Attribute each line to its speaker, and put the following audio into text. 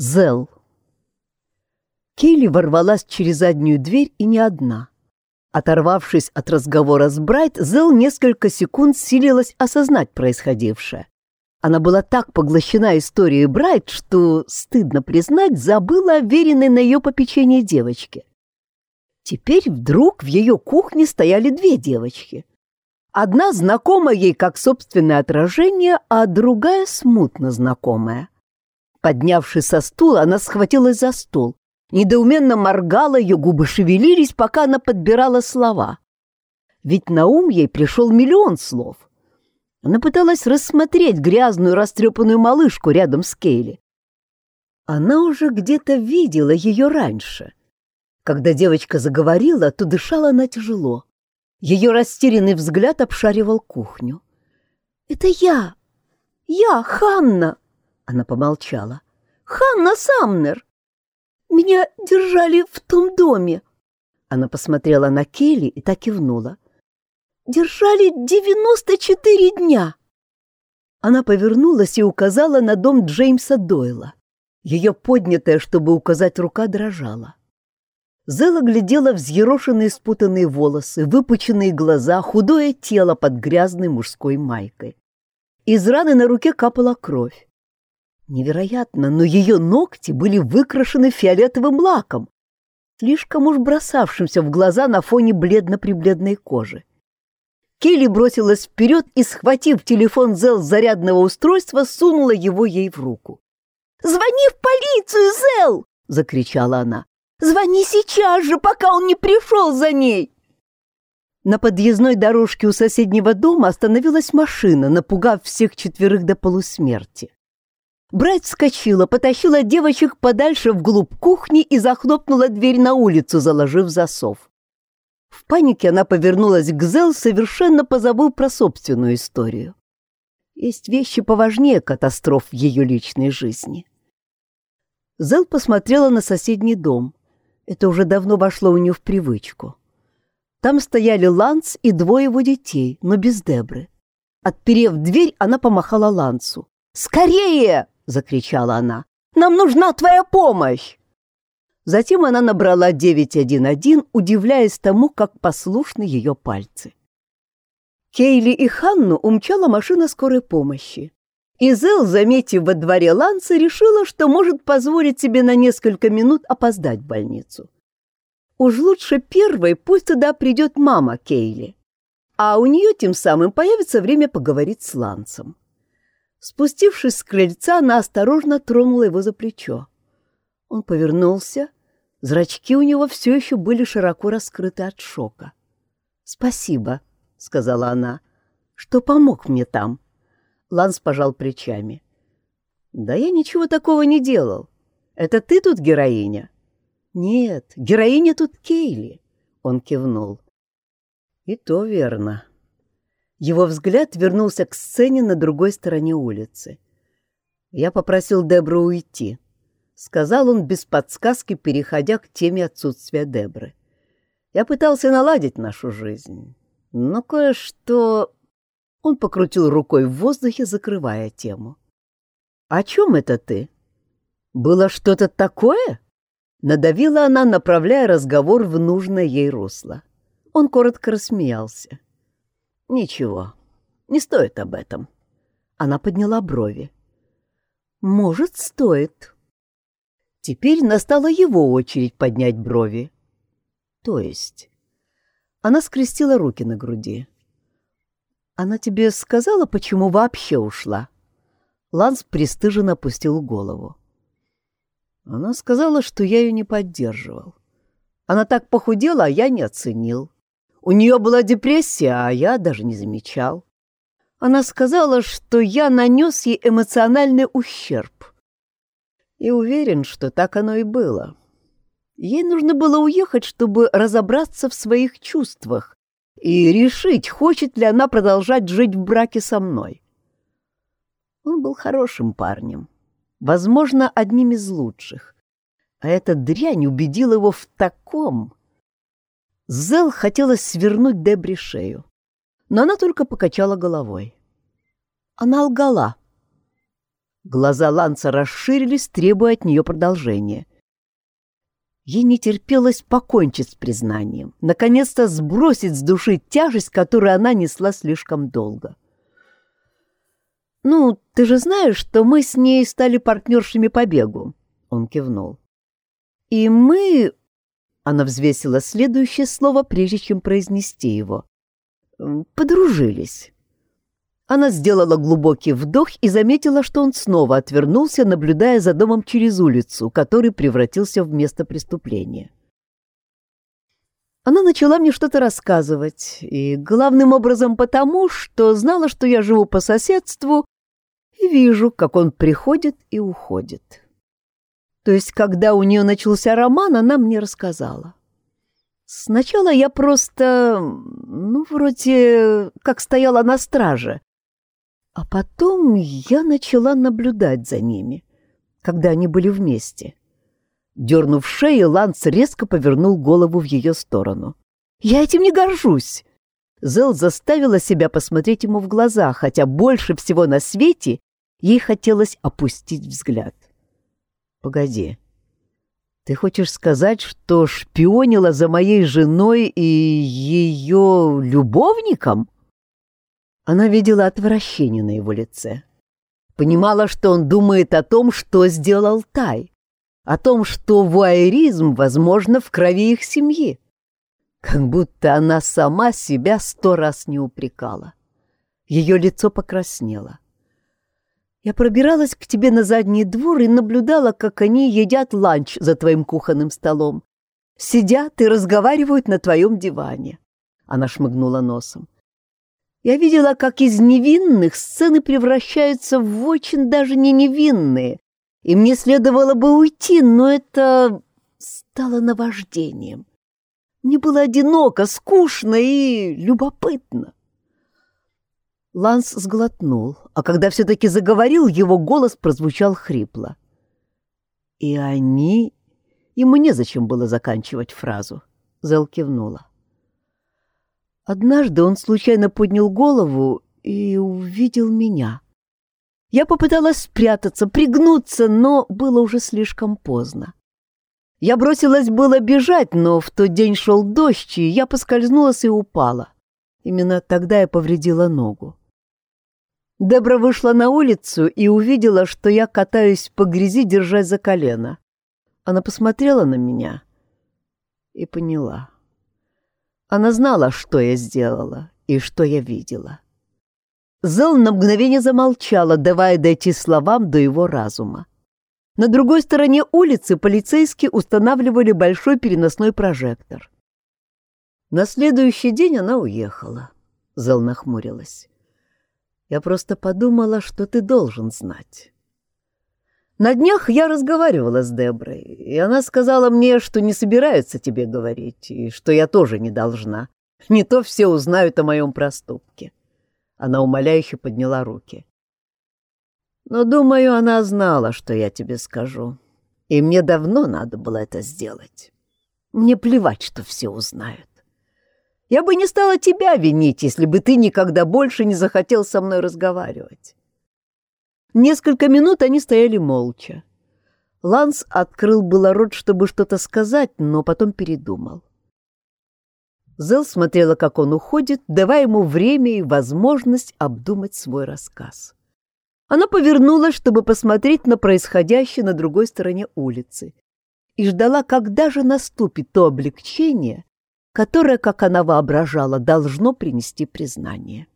Speaker 1: Зел. Кейли ворвалась через заднюю дверь и не одна. Оторвавшись от разговора с Брайт, Зел несколько секунд силилась осознать происходившее. Она была так поглощена историей Брайт, что, стыдно признать, забыла о веренной на ее попечение девочке. Теперь вдруг в ее кухне стояли две девочки. Одна знакомая ей как собственное отражение, а другая смутно знакомая — Поднявшись со стула, она схватилась за стол. Недоуменно моргала, ее губы шевелились, пока она подбирала слова. Ведь на ум ей пришел миллион слов. Она пыталась рассмотреть грязную растрепанную малышку рядом с Кейли. Она уже где-то видела ее раньше. Когда девочка заговорила, то дышала она тяжело. Ее растерянный взгляд обшаривал кухню. «Это я! Я, Ханна!» Она помолчала. «Ханна Самнер! Меня держали в том доме!» Она посмотрела на Келли и так кивнула. «Держали девяносто четыре дня!» Она повернулась и указала на дом Джеймса Дойла. Ее поднятая, чтобы указать рука, дрожала. Зела глядела взъерошенные спутанные волосы, выпученные глаза, худое тело под грязной мужской майкой. Из раны на руке капала кровь. Невероятно, но ее ногти были выкрашены фиолетовым лаком, слишком уж бросавшимся в глаза на фоне бледно-прибледной кожи. Келли бросилась вперед и, схватив телефон Зел зарядного устройства, сунула его ей в руку. «Звони в полицию, Зел!» — закричала она. «Звони сейчас же, пока он не пришел за ней!» На подъездной дорожке у соседнего дома остановилась машина, напугав всех четверых до полусмерти. Брать вскочила, потащила девочек подальше вглубь кухни и захлопнула дверь на улицу, заложив засов. В панике она повернулась к Зел, совершенно позабыв про собственную историю. Есть вещи поважнее катастроф в ее личной жизни. Зел посмотрела на соседний дом. Это уже давно вошло у нее в привычку. Там стояли Ланс и двое его детей, но без Дебры. Отперев дверь, она помахала Лансу. «Скорее!» Закричала она. «Нам нужна твоя помощь!» Затем она набрала 911, удивляясь тому, как послушны ее пальцы. Кейли и Ханну умчала машина скорой помощи. И Зел, заметив во дворе Ланса, решила, что может позволить себе на несколько минут опоздать в больницу. Уж лучше первой пусть туда придет мама Кейли, а у нее тем самым появится время поговорить с Лансом. Спустившись с крыльца, она осторожно тронула его за плечо. Он повернулся. Зрачки у него все еще были широко раскрыты от шока. «Спасибо», — сказала она, — «что помог мне там». Ланс пожал плечами. «Да я ничего такого не делал. Это ты тут героиня?» «Нет, героиня тут Кейли», — он кивнул. «И то верно», его взгляд вернулся к сцене на другой стороне улицы. Я попросил Дебру уйти. Сказал он без подсказки, переходя к теме отсутствия Дебры. Я пытался наладить нашу жизнь, но кое-что... Он покрутил рукой в воздухе, закрывая тему. «О чем это ты? Было что-то такое?» Надавила она, направляя разговор в нужное ей русло. Он коротко рассмеялся. «Ничего, не стоит об этом». Она подняла брови. «Может, стоит». Теперь настала его очередь поднять брови. «То есть?» Она скрестила руки на груди. «Она тебе сказала, почему вообще ушла?» Ланс пристыженно опустил голову. Она сказала, что я ее не поддерживал. Она так похудела, а я не оценил. У нее была депрессия, а я даже не замечал. Она сказала, что я нанес ей эмоциональный ущерб. И уверен, что так оно и было. Ей нужно было уехать, чтобы разобраться в своих чувствах и решить, хочет ли она продолжать жить в браке со мной. Он был хорошим парнем, возможно, одним из лучших. А эта дрянь убедила его в таком, Зел хотелось свернуть Дебри шею, но она только покачала головой. Она лгала. Глаза Ланса расширились, требуя от нее продолжения. Ей не терпелось покончить с признанием, наконец-то сбросить с души тяжесть, которую она несла слишком долго. «Ну, ты же знаешь, что мы с ней стали партнершами по бегу?» Он кивнул. «И мы...» Она взвесила следующее слово, прежде чем произнести его. «Подружились». Она сделала глубокий вдох и заметила, что он снова отвернулся, наблюдая за домом через улицу, который превратился в место преступления. Она начала мне что-то рассказывать, и главным образом потому, что знала, что я живу по соседству и вижу, как он приходит и уходит. То есть, когда у нее начался роман, она мне рассказала. Сначала я просто, ну, вроде как стояла на страже, а потом я начала наблюдать за ними, когда они были вместе. Дернув шею, Ланс резко повернул голову в ее сторону. «Я этим не горжусь!» Зел заставила себя посмотреть ему в глаза, хотя больше всего на свете ей хотелось опустить взгляд. «Погоди, ты хочешь сказать, что шпионила за моей женой и ее любовником?» Она видела отвращение на его лице. Понимала, что он думает о том, что сделал Тай, о том, что вуайеризм, возможно, в крови их семьи. Как будто она сама себя сто раз не упрекала. Ее лицо покраснело. Я пробиралась к тебе на задний двор и наблюдала, как они едят ланч за твоим кухонным столом. Сидят и разговаривают на твоем диване. Она шмыгнула носом. Я видела, как из невинных сцены превращаются в очень даже не невинные, и мне следовало бы уйти, но это стало наваждением. Мне было одиноко, скучно и любопытно. Ланс сглотнул, а когда все-таки заговорил, его голос прозвучал хрипло. И они... Ему незачем было заканчивать фразу. Зел кивнула. Однажды он случайно поднял голову и увидел меня. Я попыталась спрятаться, пригнуться, но было уже слишком поздно. Я бросилась было бежать, но в тот день шел дождь, и я поскользнулась и упала. Именно тогда я повредила ногу. Дебра вышла на улицу и увидела, что я катаюсь по грязи, держась за колено. Она посмотрела на меня и поняла. Она знала, что я сделала и что я видела. Зел на мгновение замолчала, давая дойти словам до его разума. На другой стороне улицы полицейские устанавливали большой переносной прожектор. На следующий день она уехала. Зел нахмурилась. Я просто подумала, что ты должен знать. На днях я разговаривала с Деброй, и она сказала мне, что не собирается тебе говорить, и что я тоже не должна. Не то все узнают о моем проступке. Она умоляюще подняла руки. Но, думаю, она знала, что я тебе скажу. И мне давно надо было это сделать. Мне плевать, что все узнают. Я бы не стала тебя винить, если бы ты никогда больше не захотел со мной разговаривать. Несколько минут они стояли молча. Ланс открыл было рот, чтобы что-то сказать, но потом передумал. Зел смотрела, как он уходит, давая ему время и возможность обдумать свой рассказ. Она повернулась, чтобы посмотреть на происходящее на другой стороне улицы, и ждала, когда же наступит то облегчение, которое, как она воображала, должно принести признание.